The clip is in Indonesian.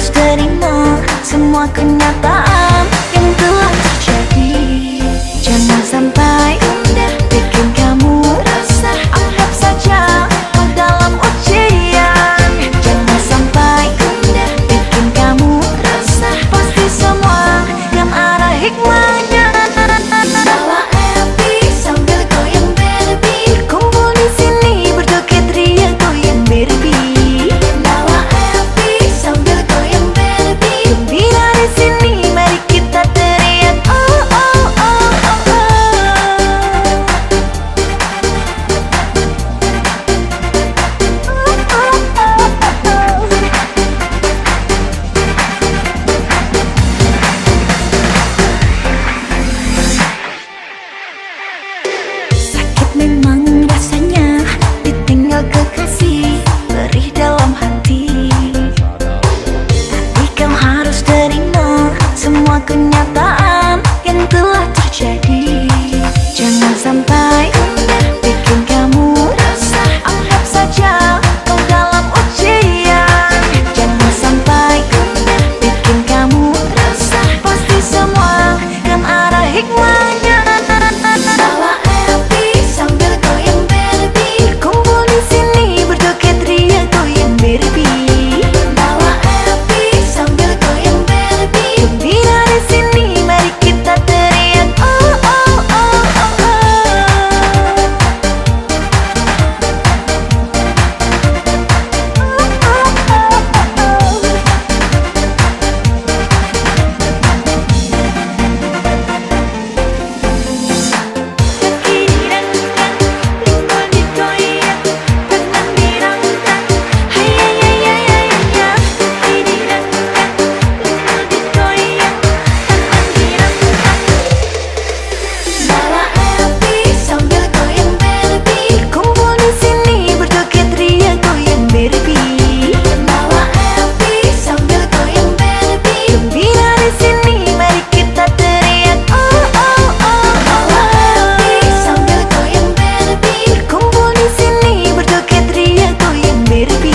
Terus terima semua kenyataan. kenyataan yang telah terjadi. Jangan sampai bikin kamu rasa anggap saja kau dalam ujian. Jangan sampai bikin kamu rasa pasti semua kan ada hikmahnya. நெருப்பி